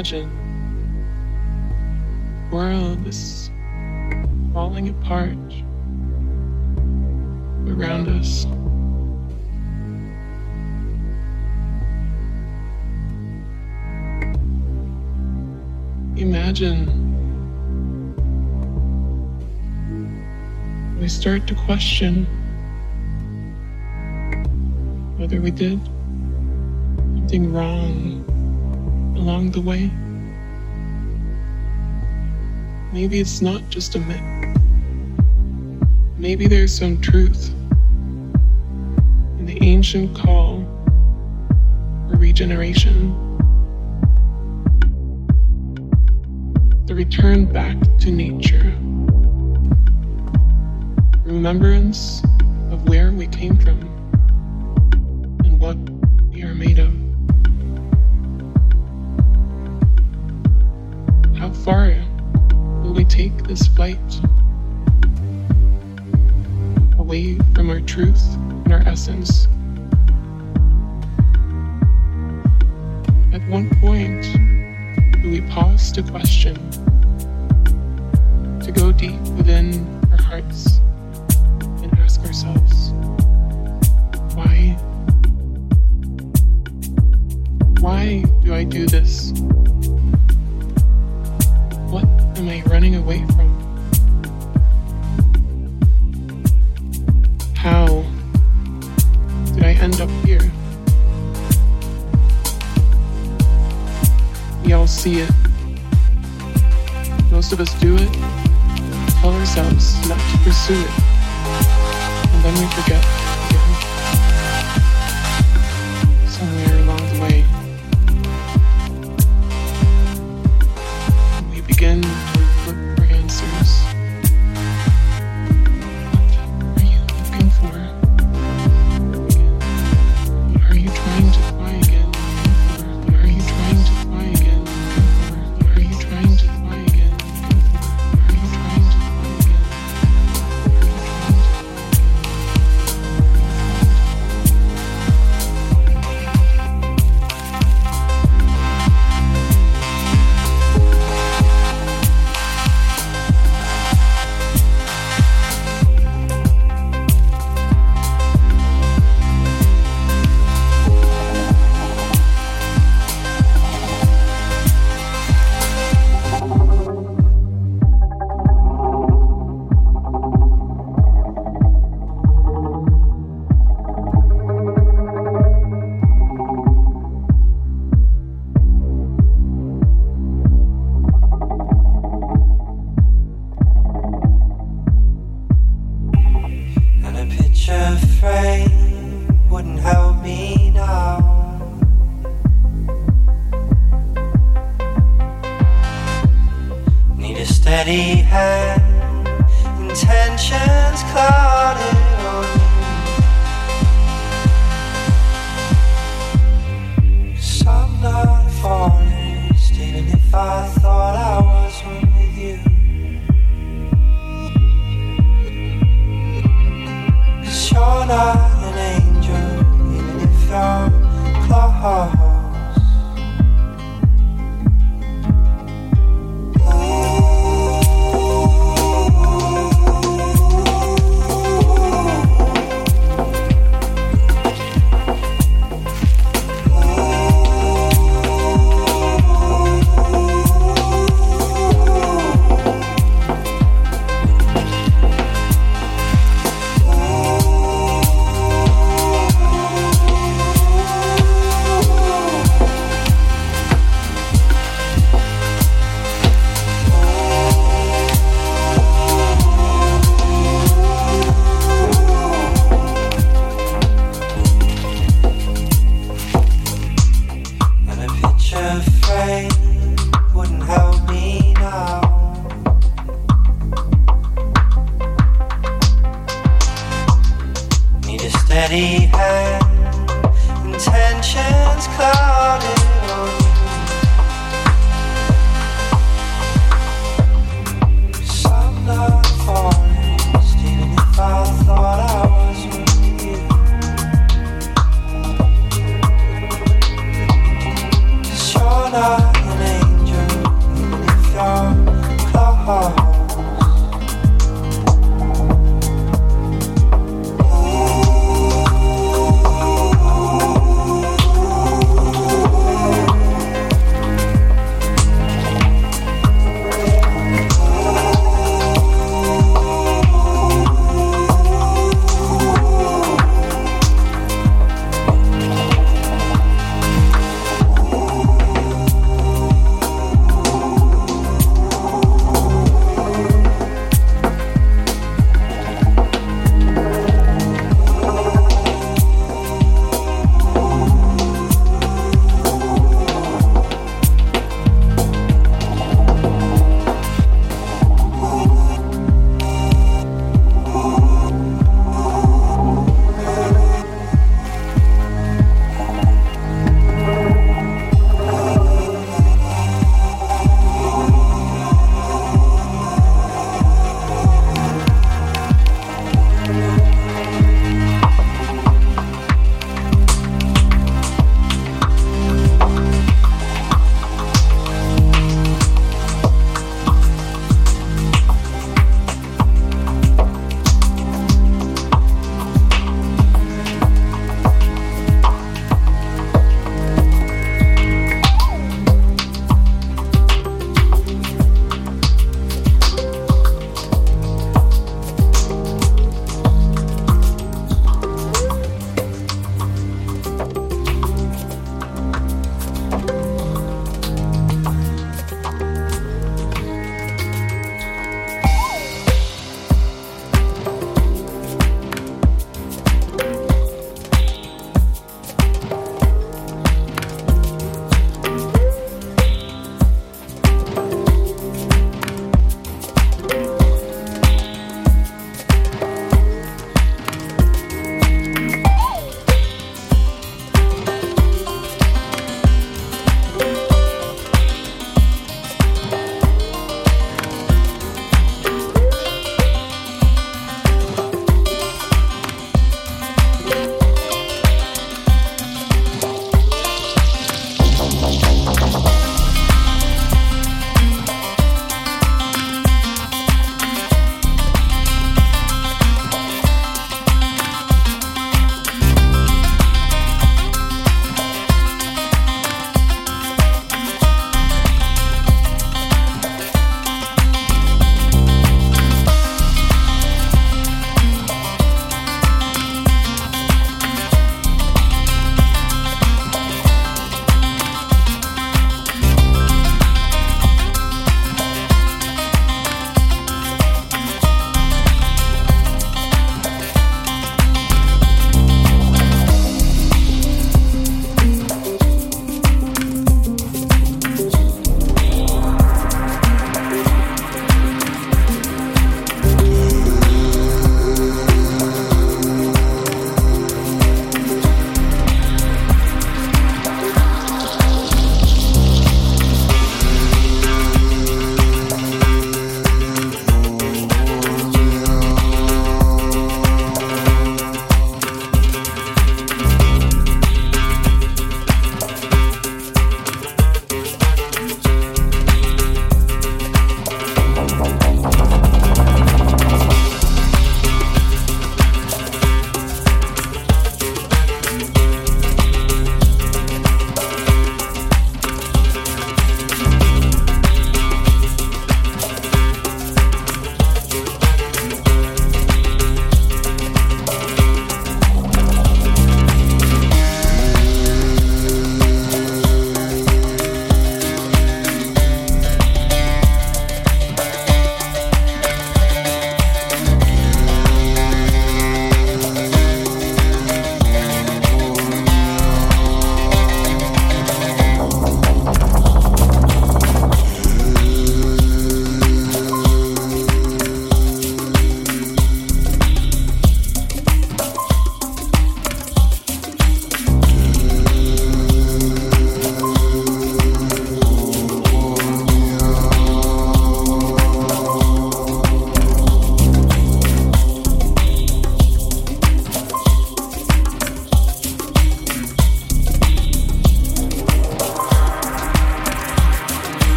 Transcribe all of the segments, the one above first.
imagine world is falling apart around us. Imagine we start to question whether we did something wrong along the way. Maybe it's not just a myth. Maybe there's some truth in the ancient call for regeneration. The return back to nature. Remembrance of where we came from and what we are made of. How far take this flight away from our truth and our essence? At one point, will we pause to question, to go deep within our hearts and ask ourselves, why? Why do I do this? See it. Most of us do it, tell ourselves not to pursue it, and then we forget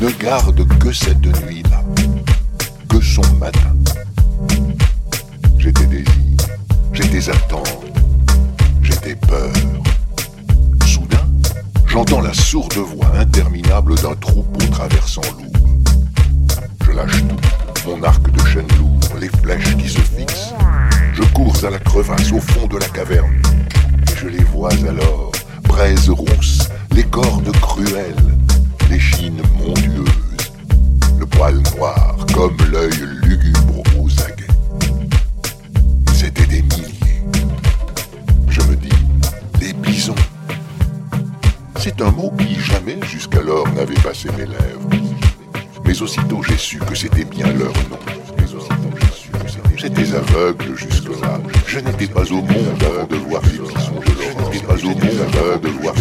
ne garde que cette nuit-là, que son matin. J'étais désir, j'étais attente, j'étais peur. Soudain, j'entends la sourde voix interminable d'un troupeau traversant l'aube. Je lâche tout mon arc de chêne lourd, les flèches qui se fixent. Je cours à la crevasse au fond de la caverne. Je les vois alors, braises rousses, les cordes cruelles, les chines montueuses, le poil noir comme l'œil lugubre aux aguets. C'était des milliers. Je me dis, des bisons. C'est un mot qui jamais jusqu'alors n'avait passé mes lèvres. Mais aussitôt j'ai su que c'était bien leur nom. J'étais aveugle jusque-là. Je n'étais pas au monde de voir les bisons. Je n'étais pas au monde de voir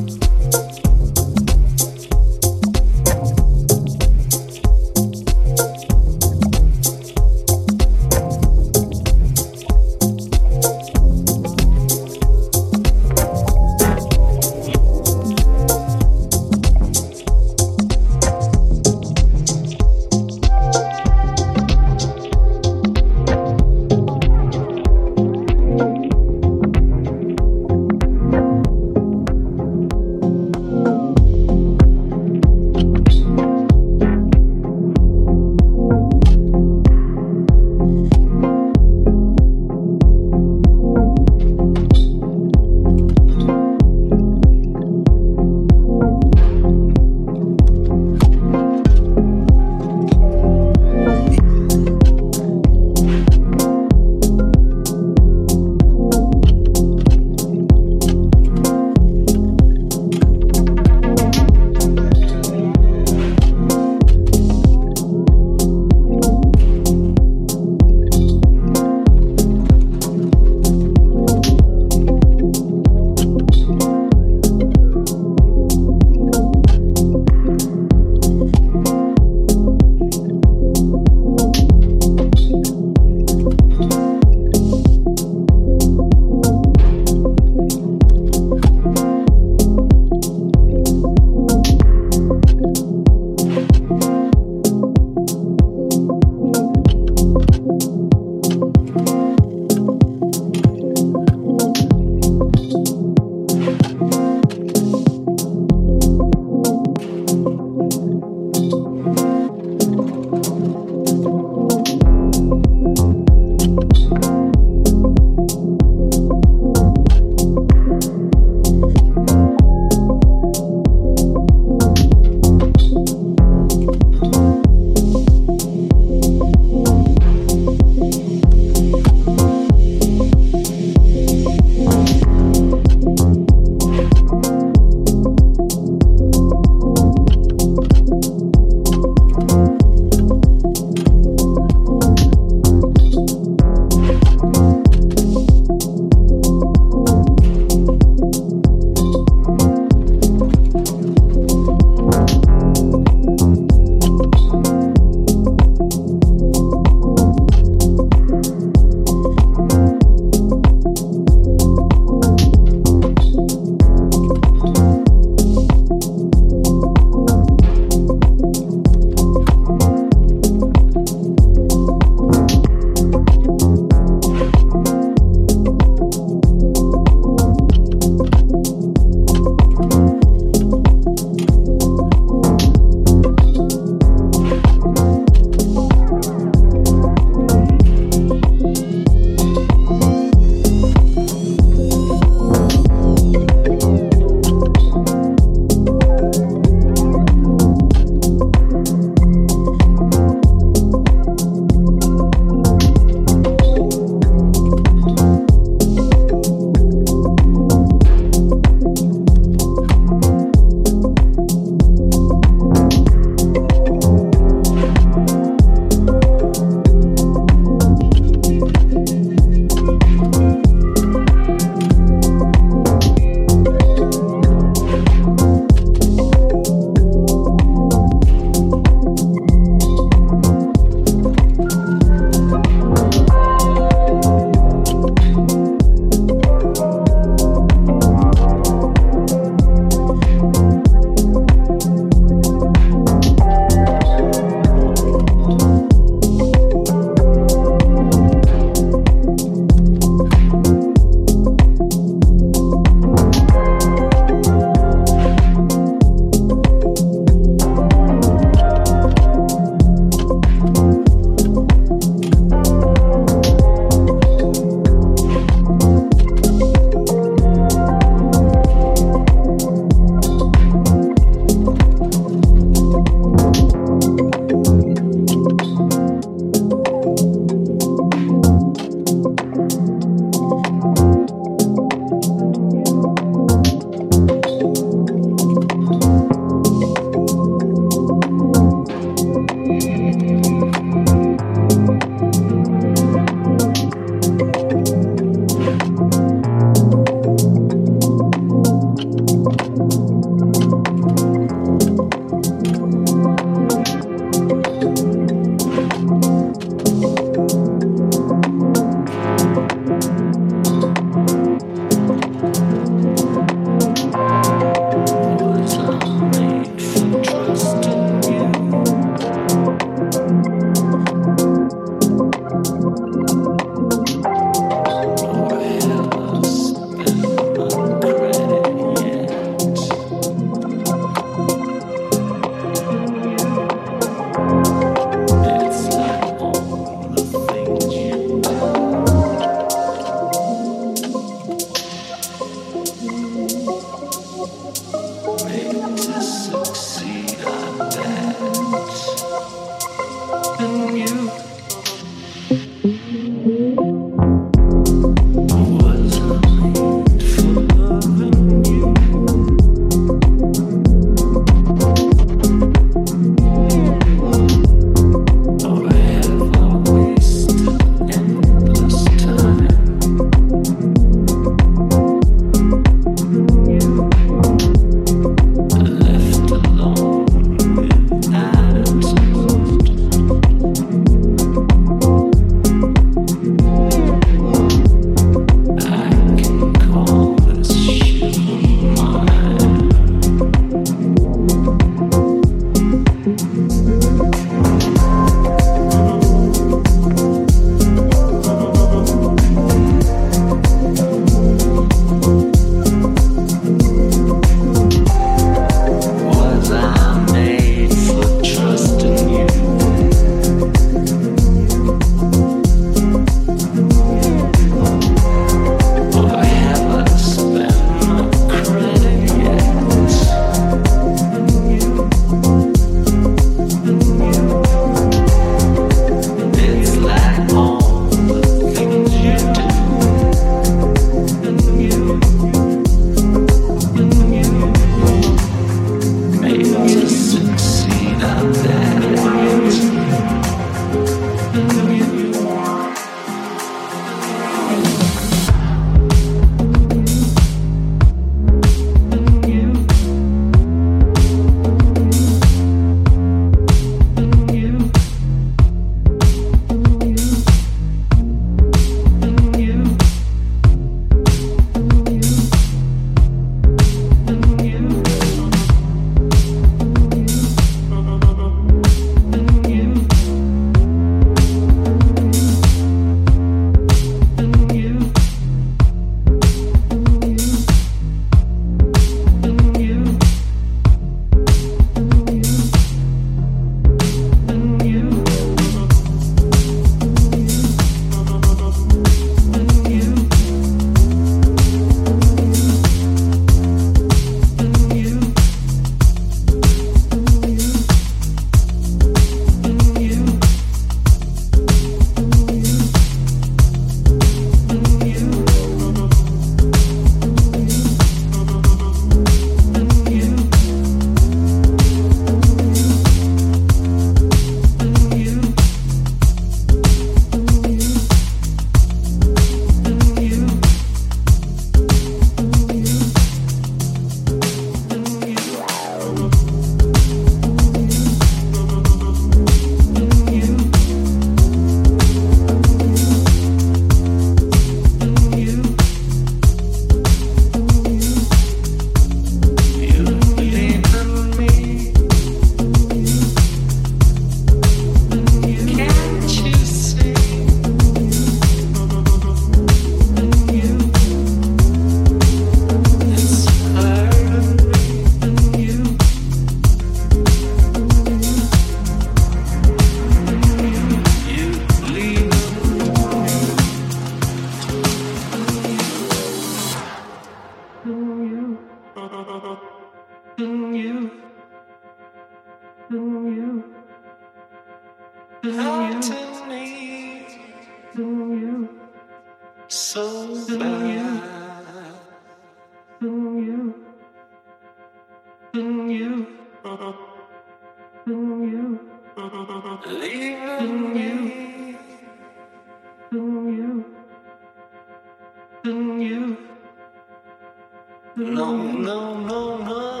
No, no, no, no.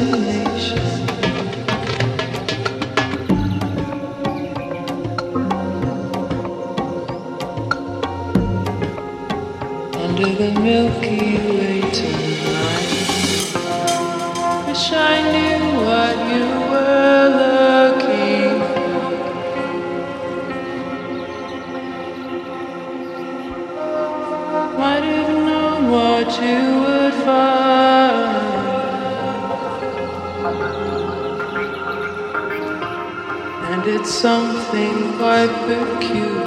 Under the Milky Way tonight. Wish I knew something quite peculiar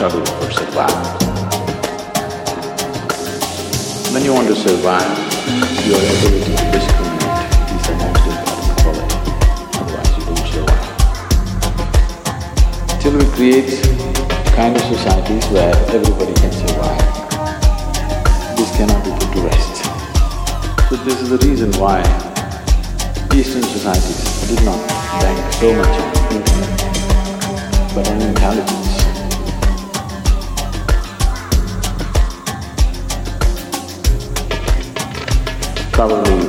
struggle for survival. When you want to survive, your ability to discriminate is the most important quality. Otherwise, you don't survive. Till we create kind of societies where everybody can survive, this cannot be put to rest. So this is the reason why Eastern societies did not bank so much on intellect, but on intelligence. Probably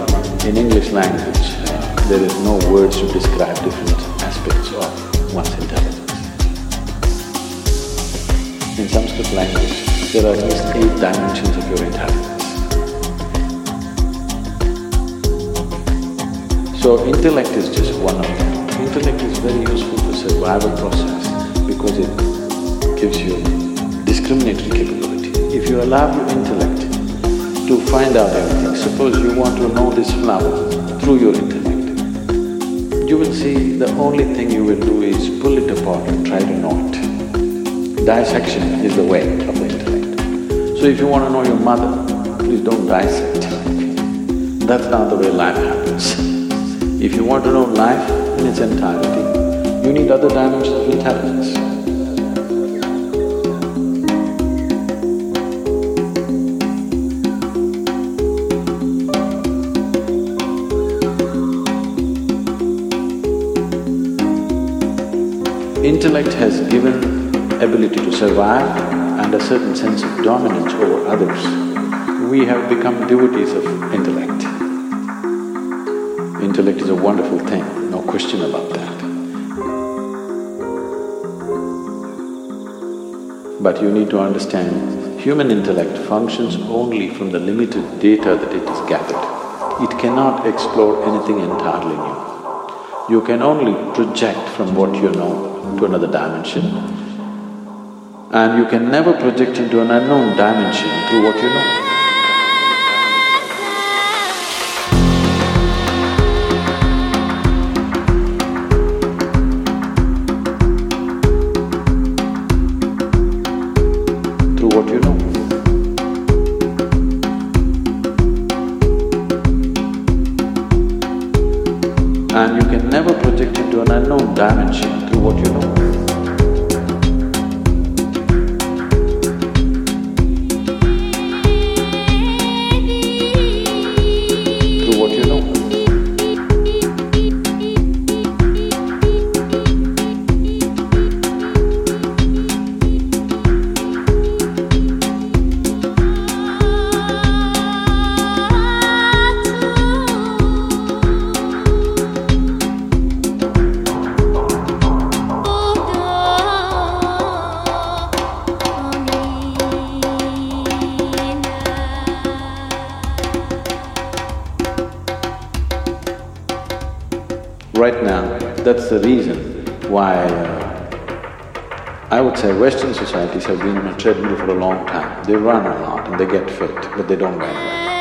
in English language, uh, there is no words to describe different aspects of one's intelligence. In Sanskrit language, there are at least eight dimensions of your intelligence. So intellect is just one of them. Intellect is very useful for survival process because it gives you discriminatory capability. If you allow your intellect to find out everything, suppose you want to know this flower through your intellect, you will see the only thing you will do is pull it apart and try to know it. Dissection is the way of the intellect. So if you want to know your mother, please don't dissect. her. That's not the way life happens. If you want to know life in its entirety, you need other dimensions of intelligence. Intellect has given ability to survive and a certain sense of dominance over others. We have become devotees of intellect. Intellect is a wonderful thing, no question about that. But you need to understand, human intellect functions only from the limited data that it has gathered. It cannot explore anything entirely new. You can only project from what you know to another dimension. And you can never project into an unknown dimension through what you know. They run a lot and they get fit, but they don't run well.